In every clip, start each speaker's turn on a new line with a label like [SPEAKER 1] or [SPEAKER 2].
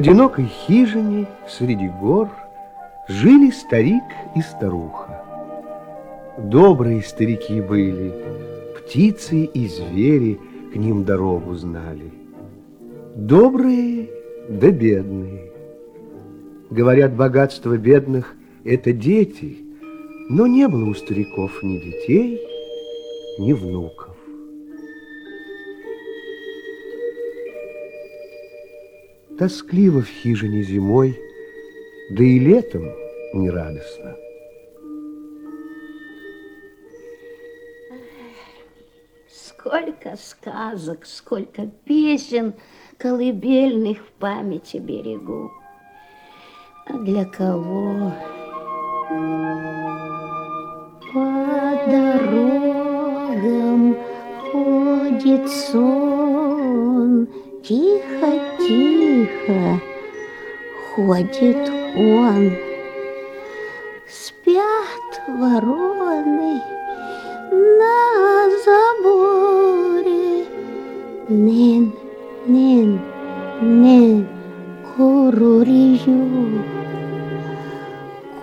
[SPEAKER 1] одинокой хижине среди гор жили старик и старуха. Добрые старики были, птицы и звери к ним дорогу знали. Добрые да бедные. Говорят, богатство бедных – это дети, но не было у стариков ни детей, ни внуков. Тоскливо в хижине зимой, да и летом нерадостно.
[SPEAKER 2] Сколько сказок, сколько песен колыбельных в памяти берегу. А для кого? По дорогам ходит сон, Тихо-тихо ходит он. Спят вороны на заборе. Нин, нин, нин, курурию,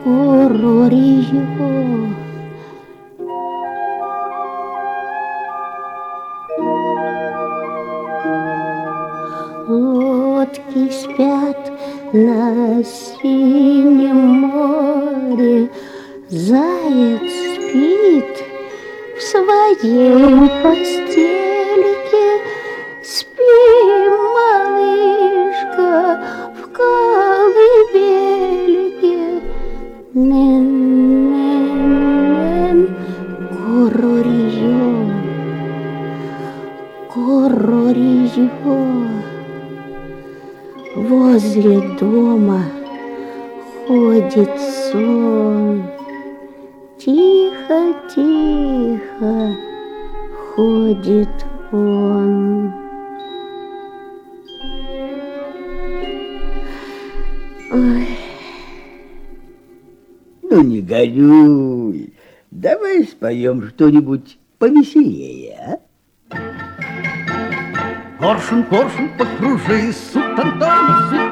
[SPEAKER 2] курурию. На синем море, Заяц спит в своей постельке. Дома ходит сон. Тихо-тихо ходит он. Ой.
[SPEAKER 3] Ну, не горюй. Давай споем что-нибудь повеселее, а?
[SPEAKER 4] Коршун, коршун, покружи, сутантон, сутантон,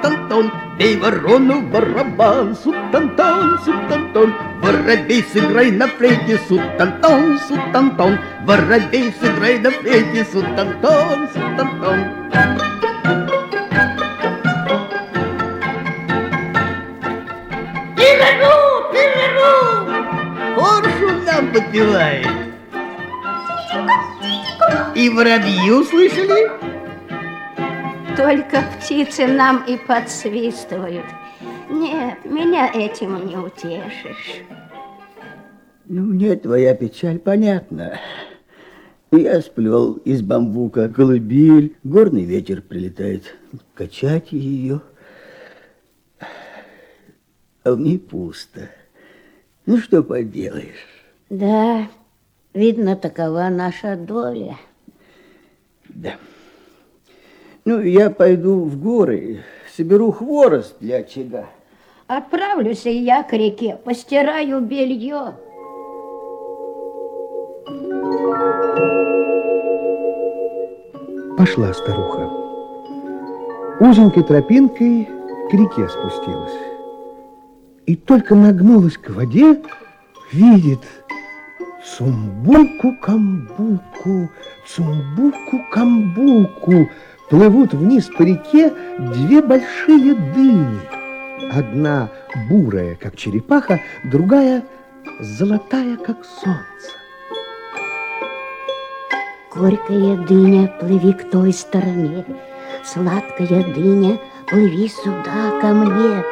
[SPEAKER 4] Бей ворону в барабан, сутантон, сутантон, Воробей, сыграй на флейте, сутантон, сутантон, Воробей, сыграй на флейте, сутантон, сутантон.
[SPEAKER 3] Пирору, пирору! Коршун нам подпевает. И воробьи услышали?
[SPEAKER 2] Только птицы нам и подсвистывают. Нет, меня этим не утешишь.
[SPEAKER 3] Ну, мне твоя печаль понятна. Я сплел из бамбука колыбель, горный ветер прилетает качать ее. А в ней пусто. Ну, что поделаешь?
[SPEAKER 2] Да, видно, такова наша доля.
[SPEAKER 3] Да. Ну, я пойду в горы, соберу хворост для очага.
[SPEAKER 2] Отправлюсь и я к реке, постираю белье.
[SPEAKER 1] Пошла старуха. Узенькой тропинкой к реке спустилась. И только нагнулась к воде, видит Цумбуку-камбуку, цумбуку-камбуку Плывут вниз по реке две большие дыни. Одна бурая, как черепаха, другая золотая, как солнце.
[SPEAKER 2] Горькая дыня, плыви к той стороне, Сладкая дыня, плыви сюда ко мне.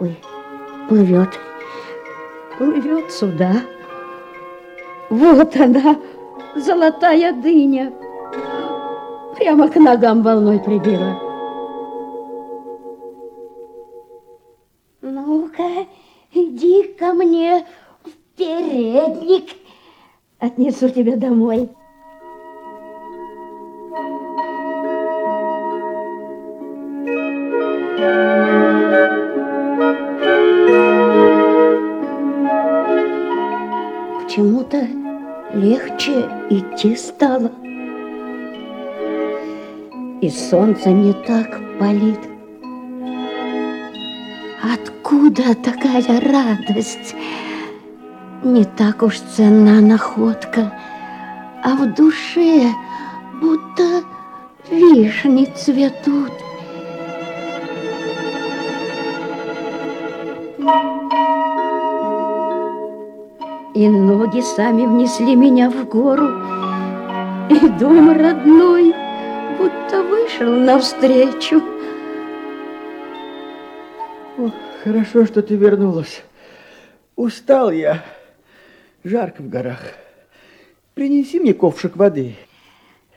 [SPEAKER 2] Ой, плывет, плывет сюда. Вот она, золотая дыня. Прямо к ногам волной прибила. Ну-ка, иди ко мне в передник. Отнесу тебя домой. Почему-то легче идти стало. И солнце не так палит. Откуда такая радость? Не так уж ценна находка, а в душе будто вишни цветут. И ноги сами внесли меня в гору, И дом родной будто вышел навстречу.
[SPEAKER 3] О, хорошо, что ты вернулась. Устал я. Жарко в горах. Принеси мне ковшик воды.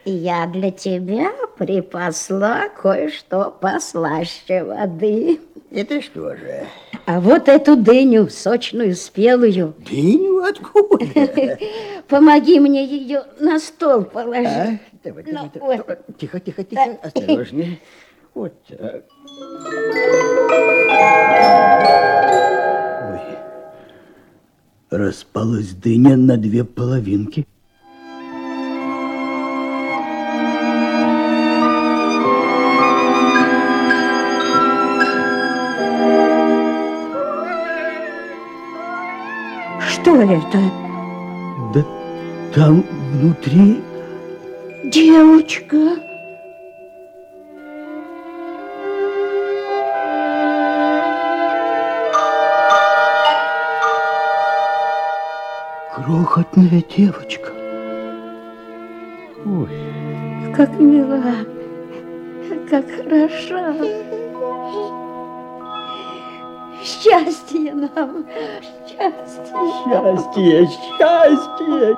[SPEAKER 2] Я для тебя припасла кое-что послаще воды.
[SPEAKER 3] Это что же?
[SPEAKER 2] А вот эту дыню, сочную, спелую.
[SPEAKER 3] Дыню? Откуда?
[SPEAKER 2] Помоги мне ее на стол положить.
[SPEAKER 3] А? Давай,
[SPEAKER 2] Ну,
[SPEAKER 3] давай, давай.
[SPEAKER 2] вот.
[SPEAKER 3] Тихо, тихо, тихо. Осторожнее. Вот так. Ой. Распалась дыня на две половинки.
[SPEAKER 2] Это?
[SPEAKER 3] Да там внутри...
[SPEAKER 2] Девочка.
[SPEAKER 3] Крохотная девочка. Ой,
[SPEAKER 2] Как мила, как хороша. Счастье нам, счастье.
[SPEAKER 3] счастье, счастье!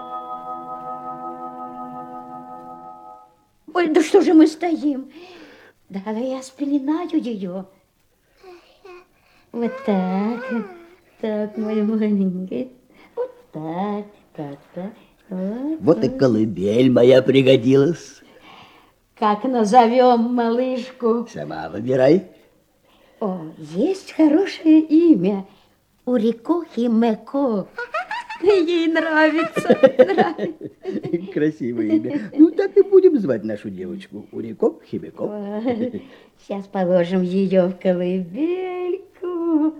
[SPEAKER 2] Ой, да что же мы стоим? Давай я спеленаю ее. Вот так, так, мой маленький. Вот так, так, так. Вот.
[SPEAKER 3] Вот и колыбель моя пригодилась.
[SPEAKER 2] Как назовем малышку?
[SPEAKER 3] Сама выбирай.
[SPEAKER 2] О, есть хорошее имя. Урико Химеко. Ей нравится, нравится.
[SPEAKER 3] Красивое имя. Ну, так и будем звать нашу девочку. Урикоп Хибекоп.
[SPEAKER 2] Сейчас положим ее в колыбельку.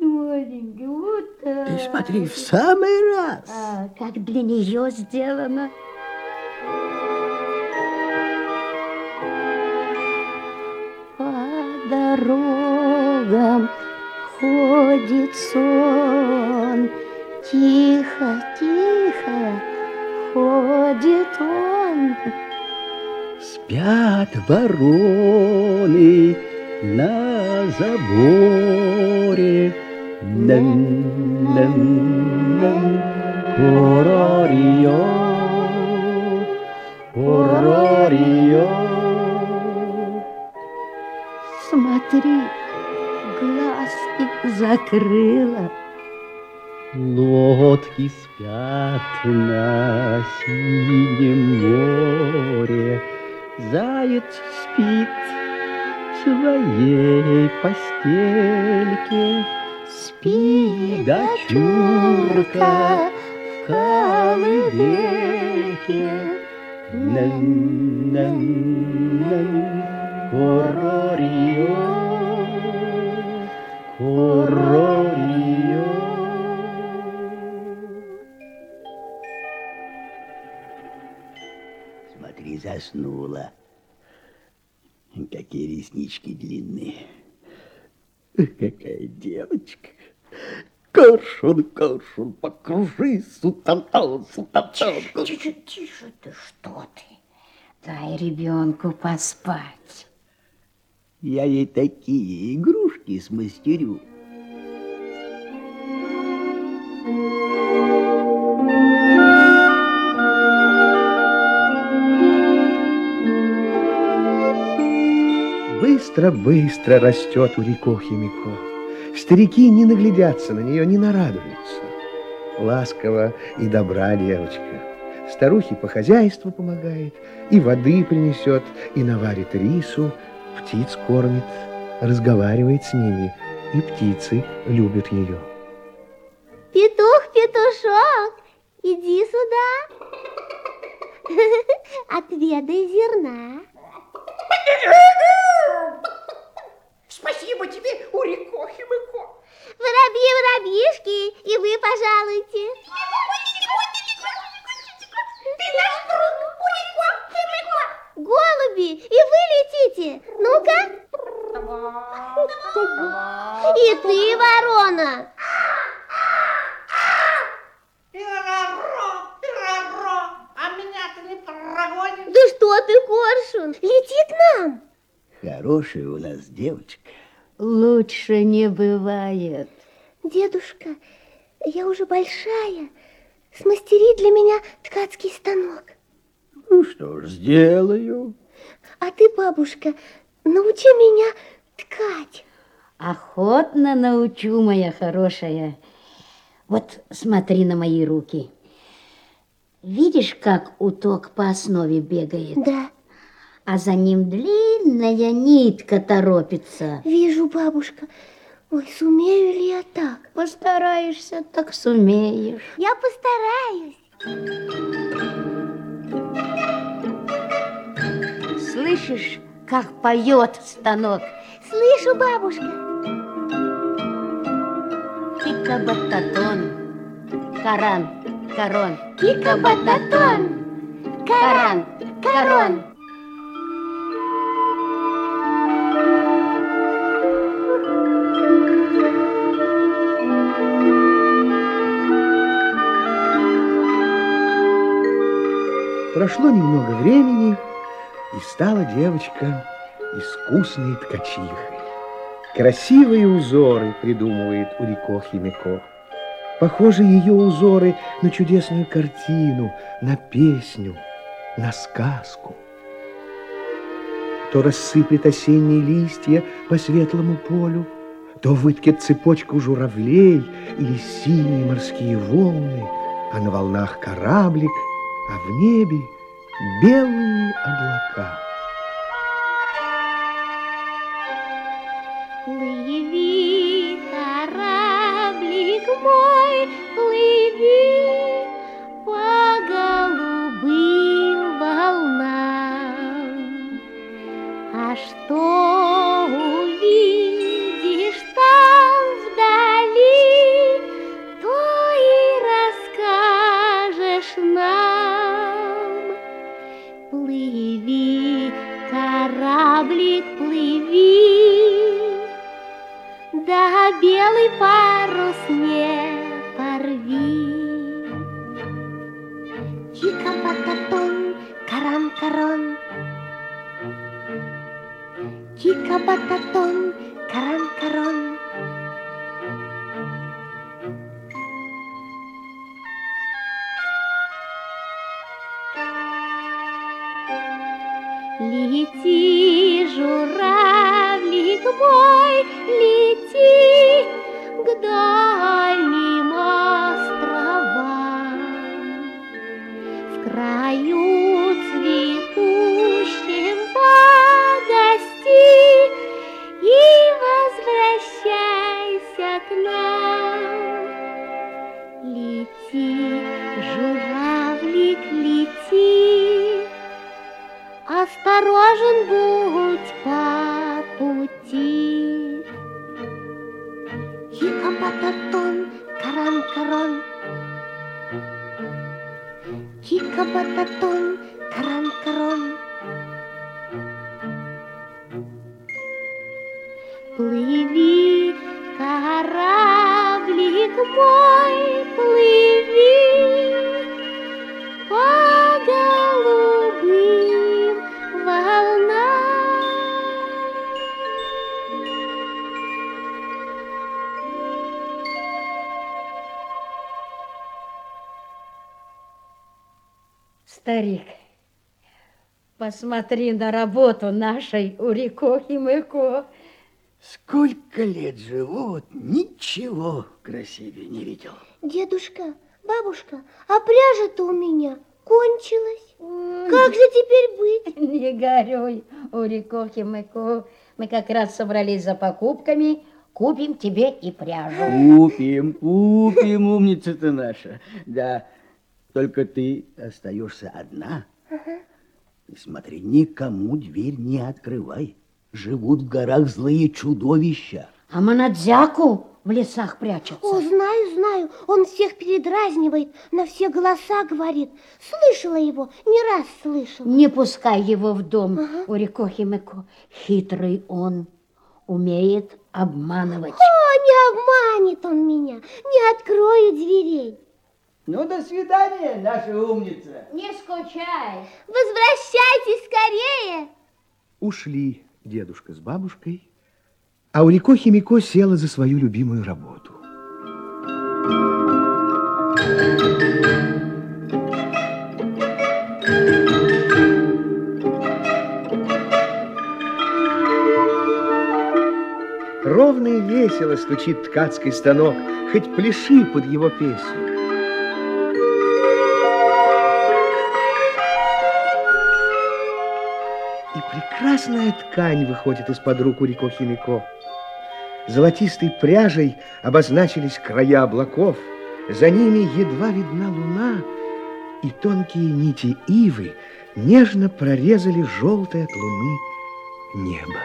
[SPEAKER 2] Маленький, вот так.
[SPEAKER 3] Ты смотри, в самый раз.
[SPEAKER 2] А, как для нее сделано. По дорогам ходит сон, Тихо, тихо ходит он.
[SPEAKER 3] Спят вороны на заборе. Нэн-нэн-нэн, Порорио, порорио.
[SPEAKER 2] Смотри, глазки закрыла.
[SPEAKER 3] Лодки спят на синем море, Заяц спит в своей постельке.
[SPEAKER 2] Спи,
[SPEAKER 3] дочурка, в колыбельке. Нэн-нэн-нэн, Корорио, корорио. Смотри, заснула. Какие реснички длинные. Какая девочка. Коршун, коршун, покружи, сутантал, сутантал.
[SPEAKER 2] Тише, тише ты, что ты? Дай ребенку поспать.
[SPEAKER 3] Я ей такие игрушки смастерю.
[SPEAKER 1] Быстро-быстро растет у реко Химико. Старики не наглядятся на нее, не нарадуются. Ласково и добра девочка. Старухе по хозяйству помогает, и воды принесет, и наварит рису, птиц кормит, разговаривает с ними, и птицы любят ее.
[SPEAKER 5] Петух, петушок, иди сюда. Отведай зерна.
[SPEAKER 6] Спасибо тебе, Урико Химыко.
[SPEAKER 5] Воробьи, воробьишки, и вы пожалуйте.
[SPEAKER 6] Ты наш друг, Урико Химыко.
[SPEAKER 5] Голуби, и вы летите. Ну-ка. И ты, ворона.
[SPEAKER 6] А.
[SPEAKER 5] Да что ты, Коршун, лети к нам.
[SPEAKER 3] Хорошая у нас девочка.
[SPEAKER 2] Лучше не бывает.
[SPEAKER 5] Дедушка, я уже большая. Смастери для меня ткацкий станок.
[SPEAKER 3] Ну что ж, сделаю.
[SPEAKER 5] А ты, бабушка, научи меня ткать.
[SPEAKER 2] Охотно научу, моя хорошая. Вот смотри на мои руки. Видишь, как уток по основе бегает?
[SPEAKER 5] Да,
[SPEAKER 2] А за ним длинная нитка торопится.
[SPEAKER 5] вижу, бабушка. Ой, сумею ли я так?
[SPEAKER 2] Постараешься, так сумеешь.
[SPEAKER 5] Я постараюсь.
[SPEAKER 2] Слышишь, как поет станок?
[SPEAKER 5] Слышу, бабушка.
[SPEAKER 2] Кика-бататон, каран, корон.
[SPEAKER 5] Кика-бататон.
[SPEAKER 2] Каран, корон.
[SPEAKER 1] Прошло немного времени, и стала девочка искусной ткачихой. Красивые узоры придумывает Урико Химико. Похожи ее узоры на чудесную картину, на песню, на сказку. То рассыплет осенние листья по светлому полю, то выткет цепочку журавлей или синие морские волны, а на волнах кораблик, а в небе белые облака.
[SPEAKER 5] Плыви, Осторожен будь по пути. Чика-бататон, каран-карон. Чика-бататон, каран-карон. Плыви, кораблик мой, плыви
[SPEAKER 2] посмотри на работу нашей Урико Химыко.
[SPEAKER 3] Сколько лет живу, вот ничего красивее не видел.
[SPEAKER 5] Дедушка, бабушка, а пряжа-то у меня кончилась. Как же теперь быть?
[SPEAKER 2] Не горюй, Урико Химыко. Мы как раз собрались за покупками, купим тебе и пряжу.
[SPEAKER 3] Купим, купим, умница ты наша. Да, только ты остаешься одна. Смотри, никому дверь не открывай. Живут в горах злые чудовища.
[SPEAKER 2] А Манадзяку в лесах прячется.
[SPEAKER 5] О, знаю, знаю, он всех передразнивает, на все голоса говорит. Слышала его, не раз слышала.
[SPEAKER 2] Не пускай его в дом,
[SPEAKER 5] Ага.
[SPEAKER 2] Урико Химико. Хитрый он, умеет обманывать.
[SPEAKER 5] О, не обманет он меня, не открою дверей.
[SPEAKER 7] Ну, до свидания, наша умница.
[SPEAKER 2] Не скучай.
[SPEAKER 5] Возвращайтесь скорее.
[SPEAKER 1] Ушли дедушка с бабушкой, а Урико Химико села за свою любимую работу. Ровно и весело стучит ткацкий станок, хоть пляши под его песню. Прекрасная ткань выходит из-под рук Урико Химико. Золотистой пряжей обозначились края облаков, за ними едва видна луна, и тонкие нити ивы нежно прорезали желтое от луны небо.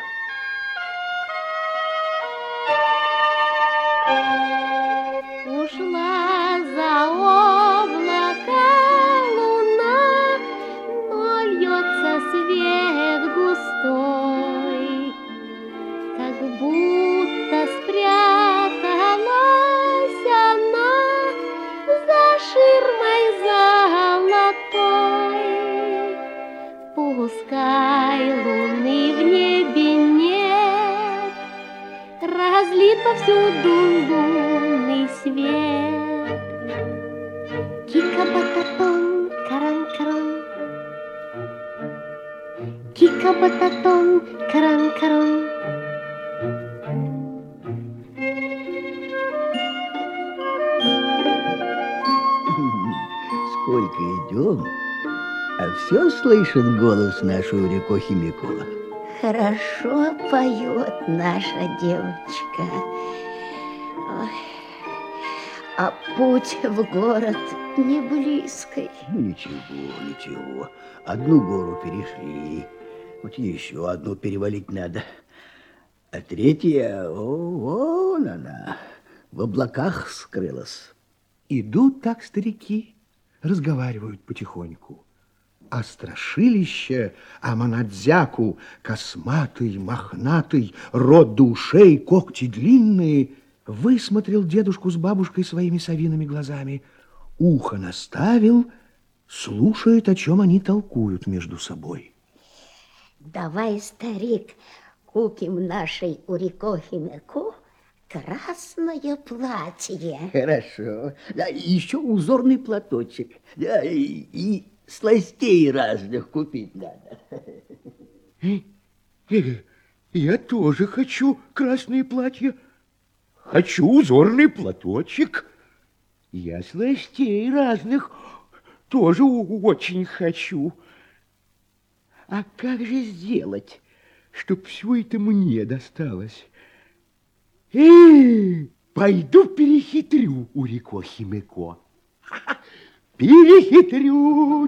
[SPEAKER 3] Слышен голос нашего реко Химико.
[SPEAKER 2] Хорошо поет наша девочка. Ой. А путь в город не близкий.
[SPEAKER 3] Ну, ничего, ничего. Одну гору перешли, вот еще одну перевалить надо. А третья, о, вон она, в облаках скрылась.
[SPEAKER 1] Идут так старики, разговаривают потихоньку. А страшилище Аманадзяку, косматый, мохнатый, рот до ушей, когти длинные, высмотрел дедушку с бабушкой своими совиными глазами, ухо наставил, слушает, о чем они толкуют между собой.
[SPEAKER 2] Давай, старик, купим нашей Урико Химико красное платье.
[SPEAKER 3] Хорошо. Да, еще узорный платочек. Да, и, и сластей разных купить надо.
[SPEAKER 1] Я тоже хочу красное платье. Хочу узорный платочек. Я сластей разных тоже очень хочу. А как же сделать, чтоб все это мне досталось? Эй, пойду перехитрю Урико Химико. Перехитрю девчонку.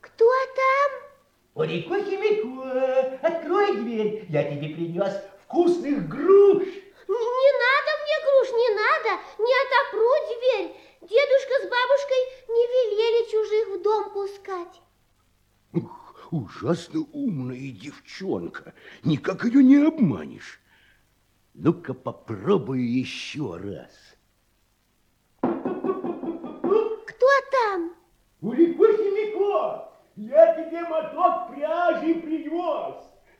[SPEAKER 5] Кто там?
[SPEAKER 7] Урико Химико, открой дверь, я тебе принес вкусных груш.
[SPEAKER 5] Не надо мне груш, не надо, не отопру дверь. Дедушка с бабушкой не велели чужих в дом пускать.
[SPEAKER 1] Ух, ужасно умная девчонка. Никак ее не обманешь.
[SPEAKER 3] Ну-ка попробую еще раз.
[SPEAKER 5] Кто там?
[SPEAKER 7] Урико Химико, я тебе моток пряжи принес.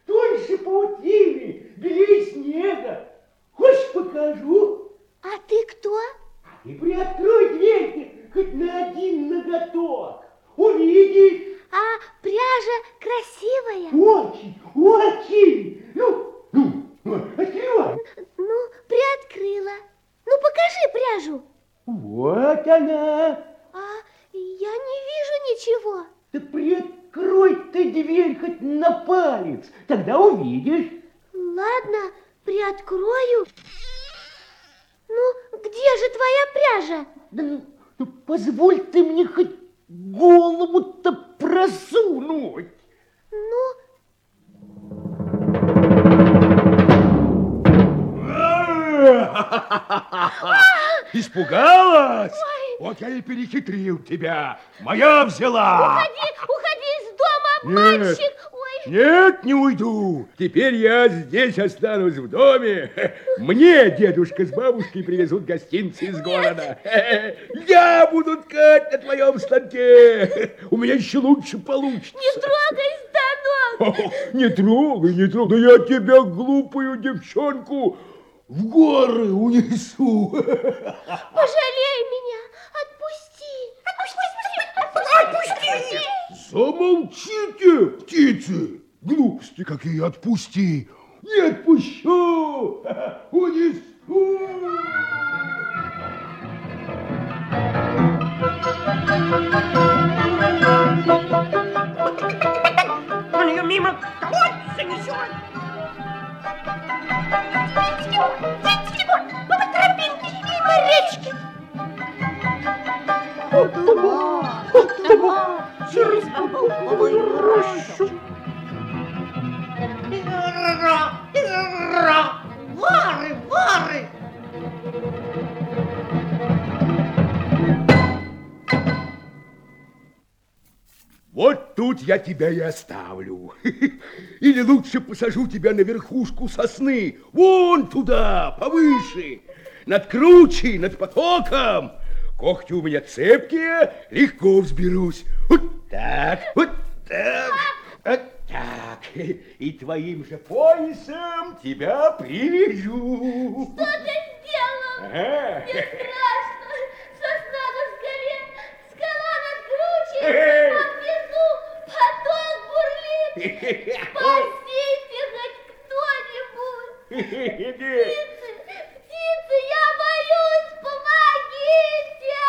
[SPEAKER 7] Тоньше паутины, белее снега. Хочешь покажу?
[SPEAKER 5] А ты кто?
[SPEAKER 7] И приоткрой дверь хоть на один ноготок. Увидишь?
[SPEAKER 5] А пряжа красивая?
[SPEAKER 7] Очень, очень. Ну, ну, открывай.
[SPEAKER 5] Ну, приоткрыла. Ну, покажи пряжу.
[SPEAKER 7] Вот она.
[SPEAKER 5] А я не вижу ничего.
[SPEAKER 7] Да приоткрой ты дверь хоть
[SPEAKER 8] хоть на палец, тогда увидишь.
[SPEAKER 5] Ладно, приоткрою. Ну, где же твоя пряжа?
[SPEAKER 8] Да, ну, позволь ты мне хоть голову-то просунуть.
[SPEAKER 5] Ну,
[SPEAKER 7] Испугалась? Вот я и перехитрил тебя. Моя взяла.
[SPEAKER 5] уходи, уходи из дома,
[SPEAKER 7] Нет.
[SPEAKER 5] обманщик. Ой,
[SPEAKER 7] Нет, не уйду. Теперь я здесь останусь в доме. Мне дедушка с бабушкой привезут гостинцы из города. Я буду ткать на твоем станке. У меня еще лучше получится.
[SPEAKER 5] не трогай станок.
[SPEAKER 7] О, Не трогай, не трогай. Я тебя, глупую девчонку, в горы унесу.
[SPEAKER 5] Пожалей меня, отпусти. Отпусти, отпусти.
[SPEAKER 7] Замолчите, птицы! Глупости какие, отпусти! Не отпущу! Тебя и оставлю. Или лучше посажу тебя на верхушку сосны. Вон туда, повыше. Над кручей, над потоком. Когти у меня цепкие, легко взберусь. Вот так, вот так, вот так. И твоим же поясом тебя привяжу.
[SPEAKER 5] Что ты сделал?
[SPEAKER 7] Ага.
[SPEAKER 5] Мне страшно. Сосна на скале, скала над кручей, а внизу поток бурлит. Спасите хоть кто-нибудь. Птицы, птицы, я боюсь, помогите!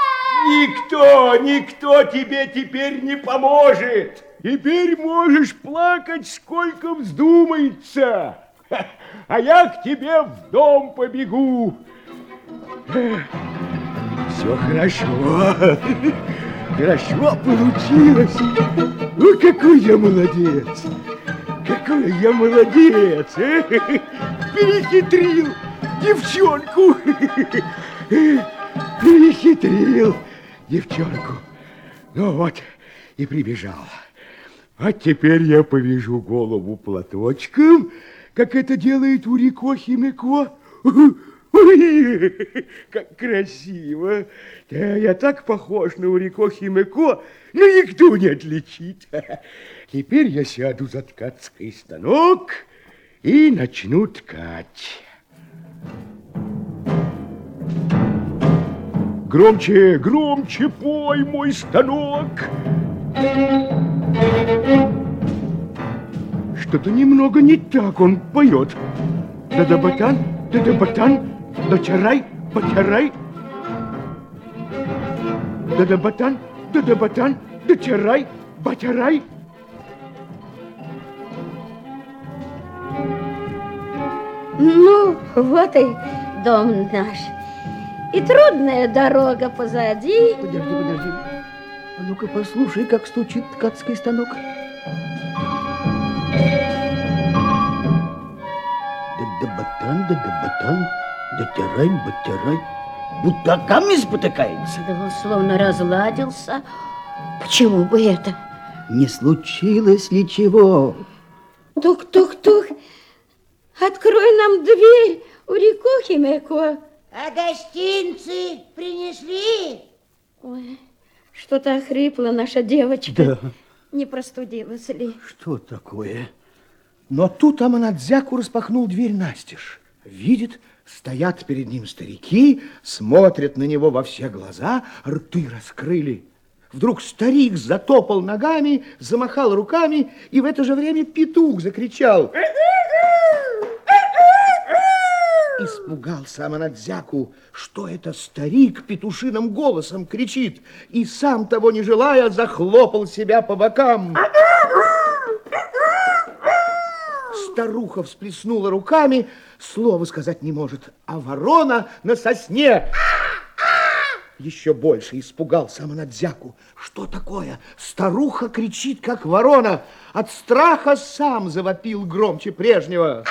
[SPEAKER 7] Никто, никто тебе теперь не поможет. Теперь можешь плакать, сколько вздумается. А я к тебе в дом побегу. Все хорошо. Хорошо получилось. Ну, какой я молодец. Какой я молодец. э? Перехитрил девчонку. Перехитрил девчонку. Ну вот, и прибежал. А теперь я повяжу голову платочком, как это делает у Рико Химико. Как красиво. Да, я так похож на Урико Химико, но никто не отличит. Теперь я сяду за ткацкий станок и начну ткать. Громче, громче пой, мой станок. Что-то немного не так он поет. Да-да-батан, да-да-батан, да-чарай, батярай. Да-да-батан, да-да-батан, да-чарай, батярай.
[SPEAKER 2] Ну, вот и дом наш. И трудная дорога позади.
[SPEAKER 9] Подожди, подожди. А ну-ка послушай, как стучит ткацкий станок.
[SPEAKER 3] Да-да-батан, да-да-батан, да-тярай, батярай. Будто камни спотыкается.
[SPEAKER 2] Да он словно разладился. Почему бы это?
[SPEAKER 3] Не случилось ли чего?
[SPEAKER 2] Тук-тук-тук. Открой нам дверь, Урико Химеко.
[SPEAKER 6] А гостинцы принесли?
[SPEAKER 2] Ой, что-то охрипла наша девочка.
[SPEAKER 3] Да.
[SPEAKER 2] Не простудилась ли?
[SPEAKER 1] Что такое? Но тут Аманадзяку распахнул дверь настежь. Видит, стоят перед ним старики, смотрят на него во все глаза, рты раскрыли. Вдруг старик затопал ногами, замахал руками, и в это же время петух закричал. Испугался Аманадзяку, что это старик петушиным голосом кричит, и сам того не желая захлопал себя по бокам. Старуха всплеснула руками, слова сказать не может, а ворона на сосне. Еще больше испугался Аманадзяку. Что такое? Старуха кричит, как ворона. От страха сам завопил громче прежнего.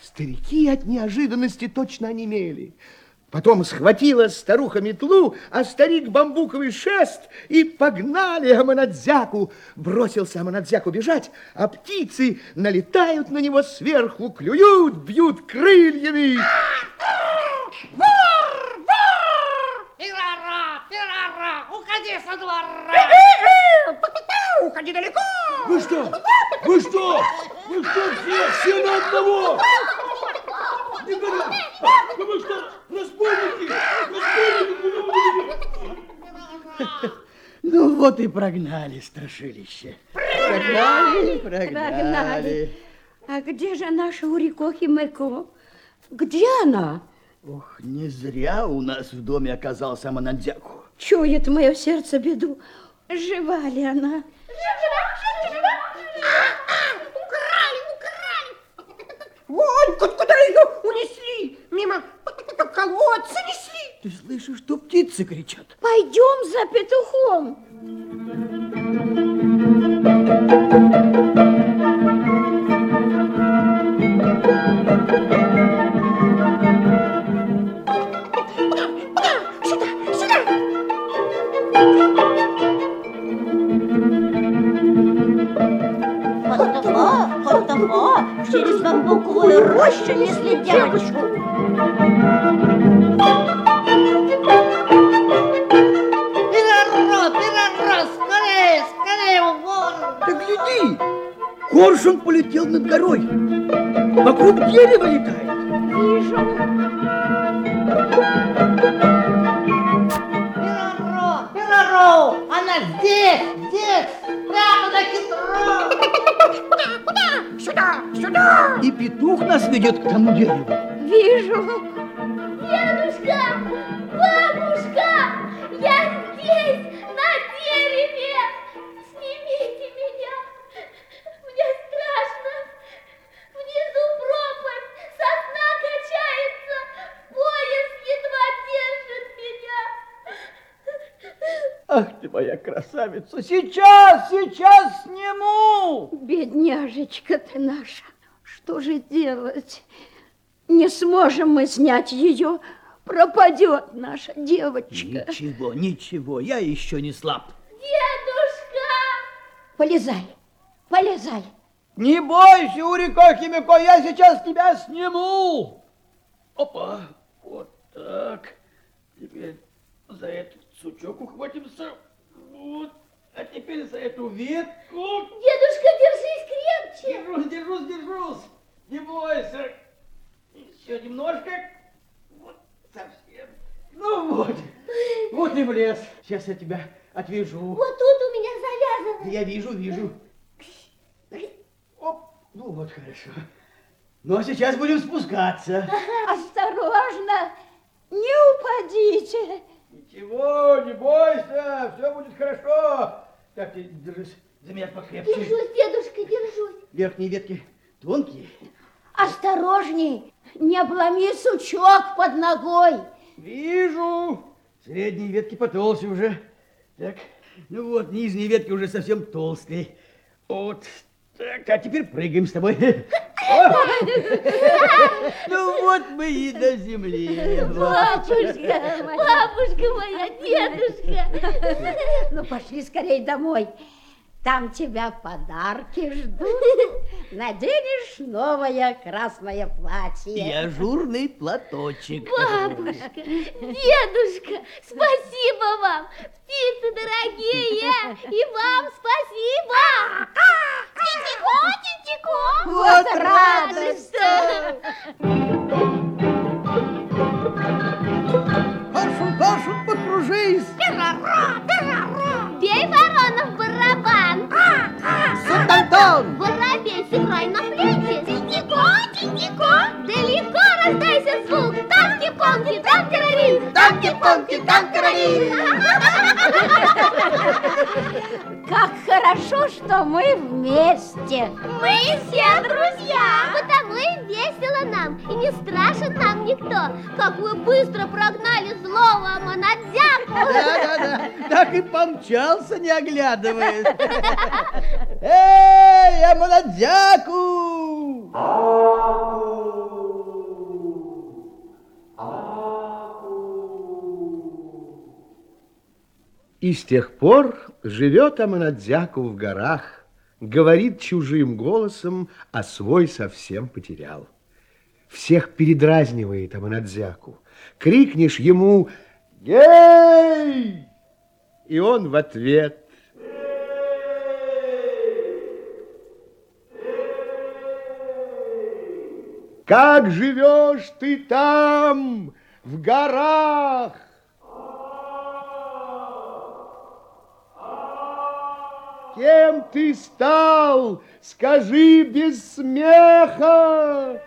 [SPEAKER 1] Старики от неожиданности точно онемели. Потом схватила старуха метлу, а старик бамбуковый шест, и погнали Аманадзяку. Бросился Аманадзяку бежать, а птицы налетают на него сверху, клюют, бьют крыльями.
[SPEAKER 6] Вор! Вор! Пирара! Пирара! Уходи со двора! Уходи далеко!
[SPEAKER 10] Вы что? Вы что? Вы что все? Все на одного? Не горят! Вы что? Разбойники! Разбойники!
[SPEAKER 3] Ну вот и прогнали страшилище.
[SPEAKER 2] Прогнали, прогнали. А где же наша Урикохи Мэко? Где она?
[SPEAKER 3] Ох, не зря у нас в доме оказался Аманадзяку.
[SPEAKER 2] Чует мое сердце беду. Жива ли она?
[SPEAKER 6] Украли, украли! Вон, куда ее унесли? Мимо колодца несли.
[SPEAKER 3] Ты слышишь, что птицы кричат?
[SPEAKER 2] Пойдем за петухом.
[SPEAKER 11] Хо-хо,
[SPEAKER 3] полетел над горой. Вокруг дерева летает.
[SPEAKER 2] Вижу.
[SPEAKER 6] Пирорро, пирорро, она здесь, здесь, прямо на хитро! Куда, куда? Сюда, сюда!
[SPEAKER 3] И петух нас ведет к тому дереву. Моя красавица, сейчас, сейчас сниму.
[SPEAKER 2] Бедняжечка ты наша, что же делать? Не сможем мы снять ее, пропадет наша девочка.
[SPEAKER 3] Ничего, ничего, я еще не слаб.
[SPEAKER 5] Дедушка!
[SPEAKER 2] Полезай, полезай.
[SPEAKER 3] Не бойся, Урико Химико, я сейчас тебя сниму. Опа, вот так. Теперь за этот сучок ухватимся. Вот. А теперь за эту ветку.
[SPEAKER 5] Дедушка, держись крепче.
[SPEAKER 3] Держусь, держусь, держусь. Не бойся. Еще немножко. Вот совсем. Ну вот. Вот и в лес. Сейчас я тебя отвяжу.
[SPEAKER 5] Вот тут у меня завязано.
[SPEAKER 3] Я вижу, вижу. Оп, ну вот хорошо. Ну а сейчас будем спускаться.
[SPEAKER 2] Осторожно, не упадите.
[SPEAKER 3] Ничего, не бойся, все будет хорошо. Так, ты держись за меня покрепче.
[SPEAKER 5] Держусь, дедушка, держусь.
[SPEAKER 3] Верхние ветки тонкие.
[SPEAKER 2] Осторожней, не обломи сучок под ногой.
[SPEAKER 3] Вижу. Средние ветки потолще уже. Так, ну вот, нижние ветки уже совсем толстые. Вот. Так, а теперь прыгаем с тобой. Ну вот мы и до земли.
[SPEAKER 5] Бабушка, бабушка моя, дедушка.
[SPEAKER 2] Ну, пошли скорее домой. Там тебя подарки ждут. Наденешь новое красное платье.
[SPEAKER 3] И ажурный платочек.
[SPEAKER 5] Бабушка, дедушка, спасибо вам. Птицы дорогие, и вам спасибо. Тинтико, тинтико.
[SPEAKER 2] Вот радость-то.
[SPEAKER 3] Коршун, коршун, покружись.
[SPEAKER 6] Пирорро, пирорро!
[SPEAKER 5] Бей ворона в барабан.
[SPEAKER 3] Сутантон.
[SPEAKER 5] Воробей, сыграй на флейте.
[SPEAKER 6] Тинтико, тинтико!
[SPEAKER 5] Далеко раздайся звук. Танки Тамки-помки, там-тарарим! Тамки-помки, там-тарарим!
[SPEAKER 2] Как хорошо, что мы вместе.
[SPEAKER 5] Мы все друзья! Потому и весело нам, и не страшен нам никто. Как вы быстро прогнали злого Монадзяку!
[SPEAKER 3] Да-да-да, так и помчался, не оглядываясь. Эй, Аманадзяку!
[SPEAKER 1] И с тех пор живет Аманадзяку в горах, говорит чужим голосом, а свой совсем потерял. Всех передразнивает Аманадзяку. Крикнешь ему «Гей!» И он в ответ Как живешь ты там, в горах? Кем ты стал? Скажи без смеха.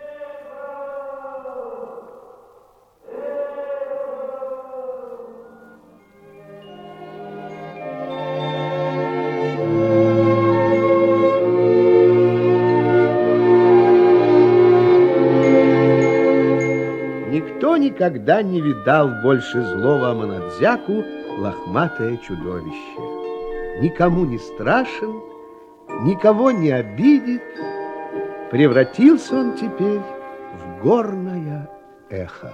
[SPEAKER 1] Никогда не видал больше злого Аманадзяку лохматое чудовище. Никому не страшен, никого не обидит. Превратился он теперь в горное эхо.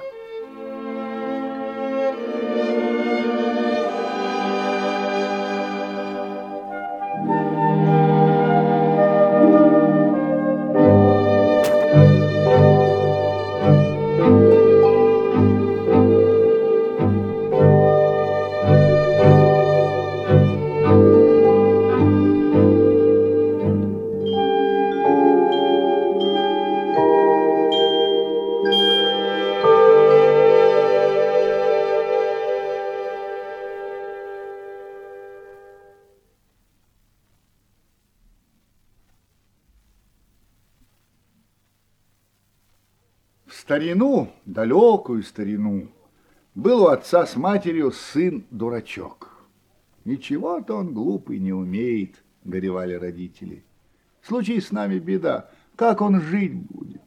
[SPEAKER 10] Старину, далекую старину, был у отца с матерью сын-дурачок. Ничего-то он глупый не умеет, горевали родители. Случись с нами беда, как он жить будет?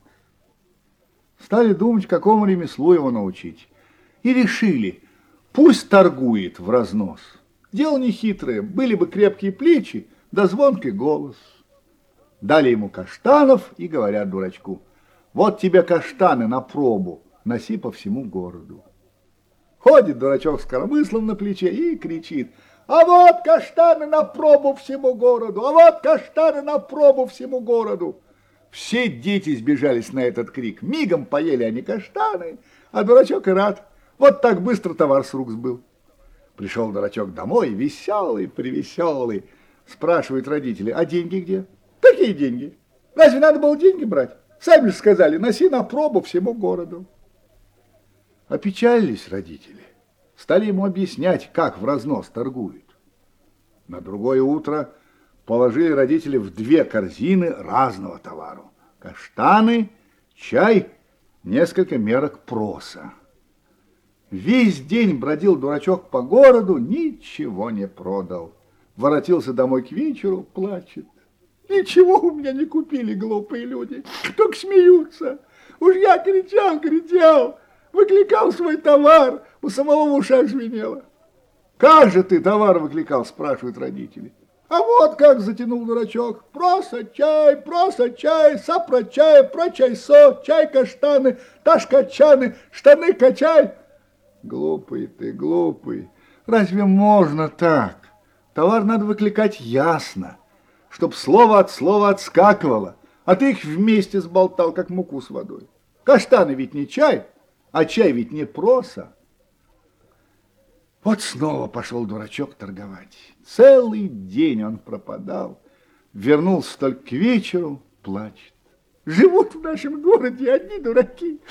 [SPEAKER 10] Стали думать, какому ремеслу его научить. И решили, пусть торгует в разнос. Дело нехитрое, были бы крепкие плечи, да звонкий голос. Дали ему каштанов и говорят дурачку, вот тебе каштаны на пробу, носи по всему городу. Ходит дурачок с коромыслом на плече и кричит, а вот каштаны на пробу всему городу, а вот каштаны на пробу всему городу. Все дети сбежались на этот крик, мигом поели они каштаны, а дурачок и рад. Вот так быстро товар с рук сбыл. Пришел дурачок домой, веселый, привеселый. Спрашивают родители, а деньги где? Какие деньги? Разве надо было деньги брать? Сами же сказали, носи на пробу всему городу. Опечалились родители. Стали ему объяснять, как в разнос торгуют. На другое утро положили родители в две корзины разного товару. Каштаны, чай, несколько мерок проса. Весь день бродил дурачок по городу, ничего не продал. Воротился домой к вечеру, плачет. Ничего у меня не купили, глупые люди, только смеются. Уж я кричал, кричал, выкликал свой товар, у самого в ушах звенело. Как же ты товар выкликал, спрашивают родители. А вот как затянул дурачок. Проса чай, проса чай, сапра чай, про чай со, чай каштаны, ташкачаны, штаны качай. Глупый ты, глупый. Разве можно так? Товар надо выкликать ясно, чтоб слово от слова отскакивало, а ты их вместе сболтал, как муку с водой. Каштаны ведь не чай, а чай ведь не проса. Вот снова пошел дурачок торговать. Целый день он пропадал. Вернулся только к вечеру, плачет. Живут в нашем городе одни дураки.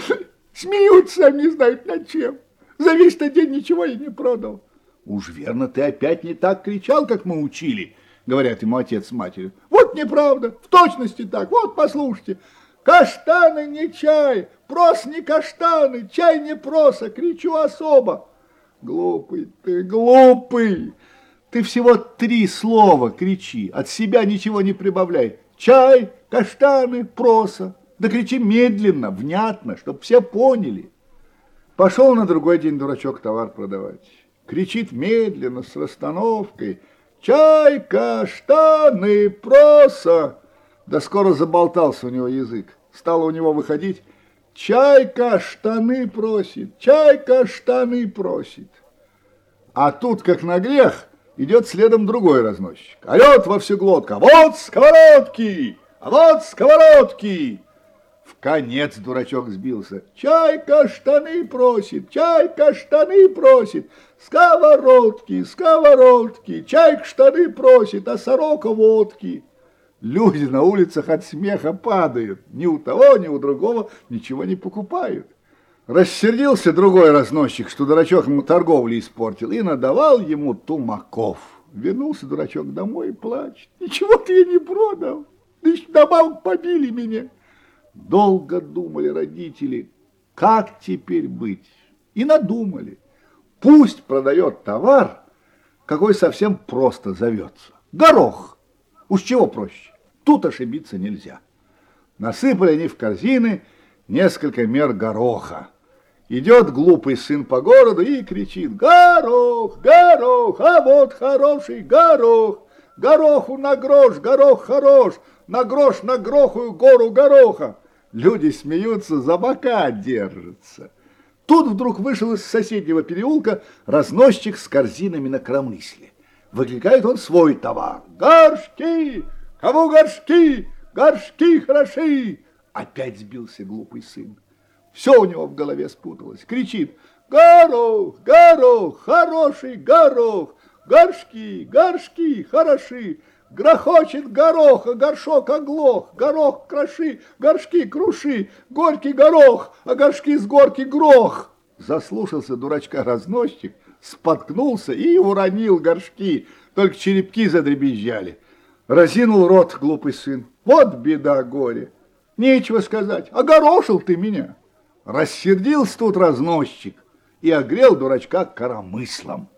[SPEAKER 10] Смеются, сами не знают над чем. За весь-то день ничего я не продал. Уж верно, ты опять не так кричал, как мы учили, говорят ему отец с матерью. Вот неправда, в точности так, вот послушайте. Каштаны не чай, прос не каштаны, чай не проса, кричу особо. Глупый ты, глупый. Ты всего три слова кричи, от себя ничего не прибавляй. Чай, каштаны, проса. Да кричи медленно, внятно, чтоб все поняли. Пошел на другой день дурачок товар продавать. Кричит медленно, с расстановкой. Чай, каштаны, проса. Да скоро заболтался у него язык. Стало у него выходить. Чайка штаны просит, чайка штаны просит. А тут, как на грех, идет следом другой разносчик. Орет во всю глотку. Вот сковородки! А вот сковородки! В конец дурачок сбился. Чайка штаны просит, чайка штаны просит. Сковородки, сковородки, чайка штаны просит, а сорока водки. Люди на улицах от смеха падают. Ни у того, ни у другого ничего не покупают. Рассердился другой разносчик, что дурачок ему торговлю испортил, и надавал ему тумаков. Вернулся дурачок домой и плачет. Ничего-то я не продал. Лишь добавок побили меня. Долго думали родители, как теперь быть. И надумали. Пусть продает товар, какой совсем просто зовется. Горох. Уж чего проще. Тут ошибиться нельзя. Насыпали они в корзины несколько мер гороха. Идет глупый сын по городу и кричит «Горох! Горох! А вот хороший горох! Гороху на грош! Горох хорош! На грош на грохую гору гороха!» Люди смеются, за бока держатся. Тут вдруг вышел из соседнего переулка разносчик с корзинами на кромысле. Выкликает он свой товар. «Горшки! Кому горшки? Горшки хороши!» Опять сбился глупый сын. Все у него в голове спуталось. Кричит «Горох! Горох! Хороший горох! Горшки! Горшки! Хороши!» Грохочет горох, а горшок оглох, горох кроши, горшки круши, горький горох, а горшки с горки грох. Заслушался дурачка разносчик, споткнулся и уронил горшки, только черепки задребезжали. Разинул рот глупый сын. Вот беда горе. Нечего сказать, огорошил ты меня. Рассердился тут разносчик и огрел дурачка коромыслом.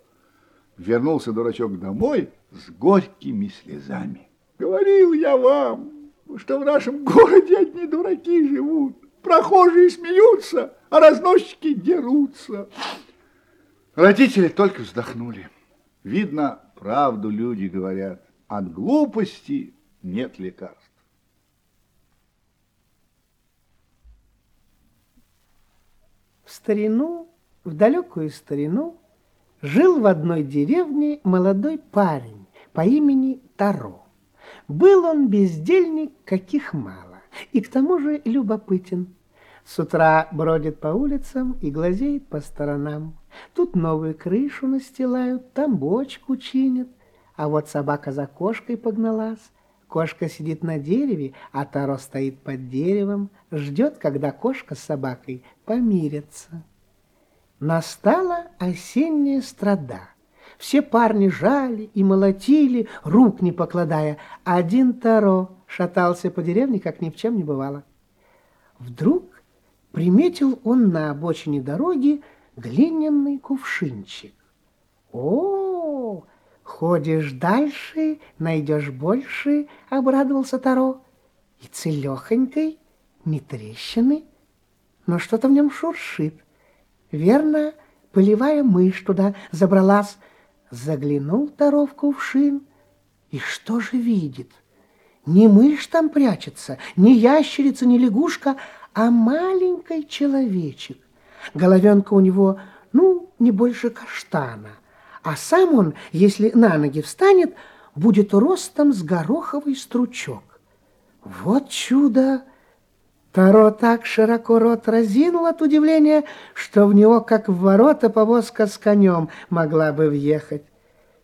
[SPEAKER 10] Вернулся дурачок домой с горькими слезами. Говорил я вам, что в нашем городе одни дураки живут. Прохожие смеются, а разносчики дерутся. Родители только вздохнули. Видно, правду люди говорят. От глупости нет лекарств.
[SPEAKER 12] В старину, в далекую старину, жил в одной деревне молодой парень по имени Таро. Был он бездельник, каких мало, и к тому же любопытен. С утра бродит по улицам и глазеет по сторонам. Тут новую крышу настилают, там бочку чинят, а вот собака за кошкой погналась. Кошка сидит на дереве, а Таро стоит под деревом, ждет, когда кошка с собакой помирятся. Настала осенняя страда. Все парни жали и молотили, рук не покладая. Один Таро шатался по деревне, как ни в чем не бывало. Вдруг приметил он на обочине дороги глиняный кувшинчик. О, ходишь дальше, найдешь больше, обрадовался Таро. И целехонькой, не трещины, но что-то в нем шуршит. Верно, полевая мышь туда забралась. Заглянул Таро в кувшин, и что же видит? Не мышь там прячется, не ящерица, не лягушка, а маленький человечек. Головенка у него, ну, не больше каштана, а сам он, если на ноги встанет, будет ростом с гороховый стручок. Вот чудо! Таро так широко рот разинул от удивления, что в него, как в ворота, повозка с конем могла бы въехать.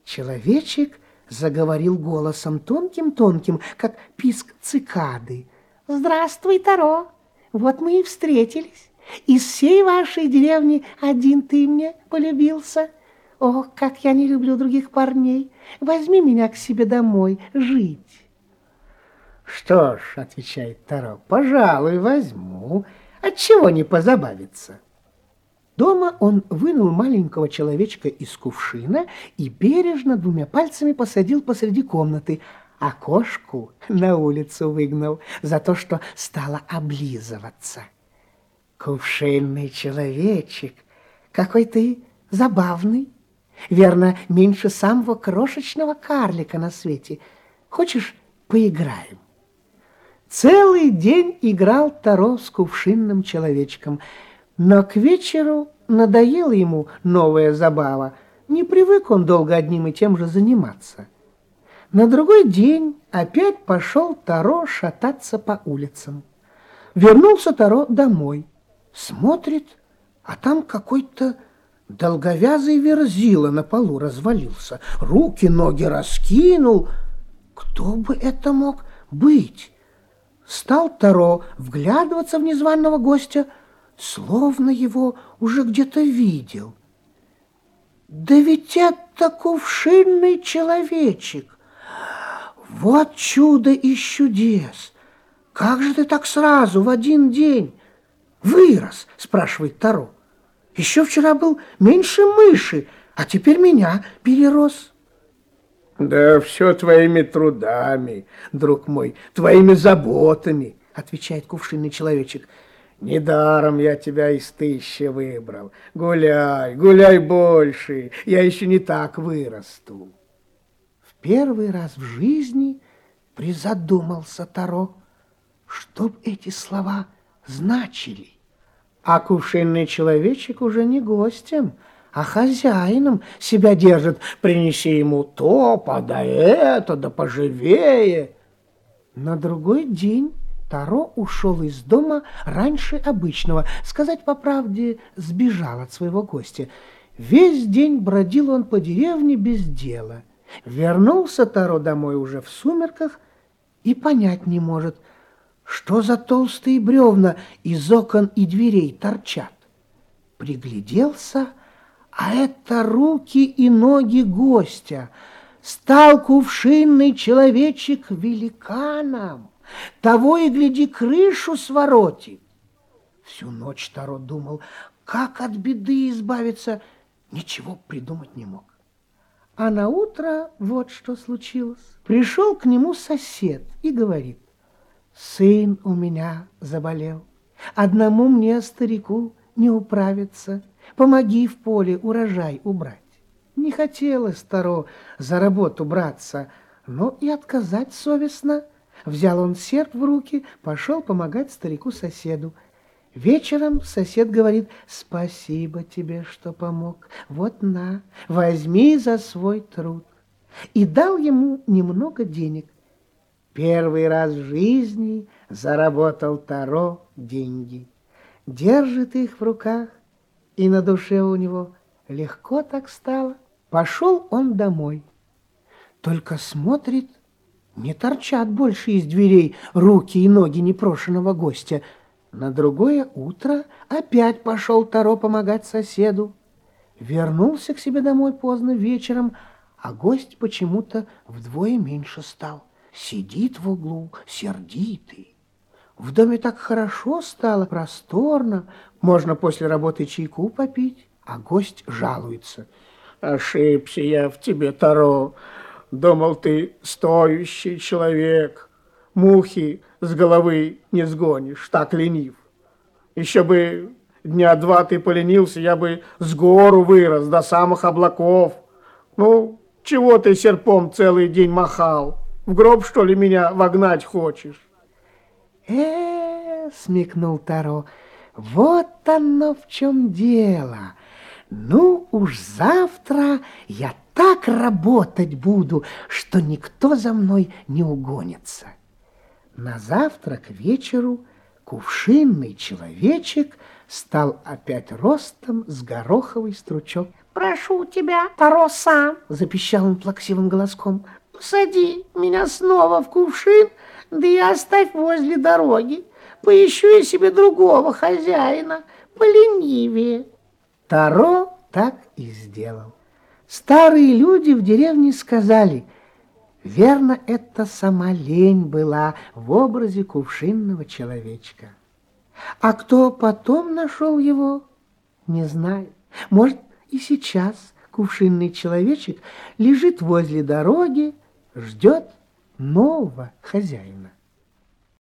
[SPEAKER 12] Человечек заговорил голосом тонким-тонким, как писк цикады. «Здравствуй, Таро! Вот мы и встретились. Из всей вашей деревни один ты мне полюбился. Ох, как я не люблю других парней! Возьми меня к себе домой жить!» «Что ж, — отвечает Таро, — пожалуй, возьму.
[SPEAKER 13] Отчего не позабавиться? Дома он вынул маленького человечка из кувшина и бережно двумя пальцами посадил посреди комнаты, а кошку на улицу выгнал за то, что стала облизываться. Кувшинный человечек, какой ты забавный. Верно, меньше самого крошечного карлика на свете. Хочешь, поиграем? Целый день играл Таро с кувшинным человечком, но к вечеру надоела ему новая забава. Не привык он долго одним и тем же заниматься. На другой день опять пошел Таро шататься по улицам. Вернулся Таро домой. Смотрит, а там какой-то долговязый верзила на полу развалился. Руки, ноги раскинул. Кто бы это мог быть? Стал Таро вглядываться в незваного гостя, словно его уже где-то видел. Да ведь это кувшинный человечек. Вот чудо из чудес! Как же ты так сразу, в один день? Вырос, спрашивает Таро. Еще вчера был меньше мыши, а теперь меня перерос.
[SPEAKER 12] Да все твоими трудами, друг мой, твоими заботами, отвечает кувшинный человечек. Недаром я тебя из тысячи выбрал. Гуляй, гуляй больше, я еще не так вырасту первый раз в жизни призадумался Таро, чтоб эти слова значили. А кувшинный человечек уже не гостем, а хозяином себя держит. Принеси ему то, подай это, да поживее. На другой день Таро ушел из дома раньше обычного. Сказать по правде, сбежал от своего гостя. Весь день бродил он по деревне без дела – Вернулся Таро домой уже в сумерках и понять не может, что за толстые бревна из окон и дверей торчат. Пригляделся, а это руки и ноги гостя. Стал кувшинный человечек великаном, того и гляди крышу своротит. Всю ночь Таро думал, как от беды избавиться, ничего придумать не мог. А на утро вот что случилось. Пришел к нему сосед и говорит, сын у меня заболел, одному мне, старику, не управиться, помоги в поле урожай убрать. Не хотелось Таро за работу браться, но и отказать совестно. Взял он серп в руки, пошел помогать старику-соседу. Вечером сосед говорит, спасибо тебе, что помог. Вот на, возьми за свой труд. И дал ему немного денег. Первый раз в жизни заработал Таро деньги. Держит их в руках, и на душе у него легко так стало. Пошел он домой. Только смотрит, не торчат больше из дверей руки и ноги непрошенного гостя – на другое утро опять пошел Таро помогать соседу. Вернулся к себе домой поздно вечером, а гость почему-то вдвое меньше стал. Сидит в углу, сердитый. В доме так хорошо стало, просторно, можно после работы чайку попить, а гость жалуется. Ошибся я в тебе, Таро. Думал, ты стоящий человек. Мухи с головы не сгонишь, так ленив. Еще бы дня два ты поленился, я бы с гору вырос до самых облаков. Ну, чего ты серпом целый день махал? В гроб, что ли, меня вогнать хочешь?
[SPEAKER 13] Э, смекнул Таро, вот оно в чем дело. Ну уж завтра я так работать буду, что никто за мной не угонится. На завтра к вечеру кувшинный человечек стал опять ростом с гороховый стручок.
[SPEAKER 14] «Прошу тебя, Тароса!»
[SPEAKER 13] — запищал он плаксивым голоском.
[SPEAKER 14] «Посади меня снова в кувшин, да и оставь возле дороги. Поищу я себе другого хозяина, поленивее».
[SPEAKER 13] Таро так и сделал. Старые люди в деревне сказали — Верно, это сама лень была в образе кувшинного человечка.
[SPEAKER 12] А кто потом нашел его, не знаю. Может, и сейчас кувшинный человечек лежит возле дороги, ждет нового хозяина.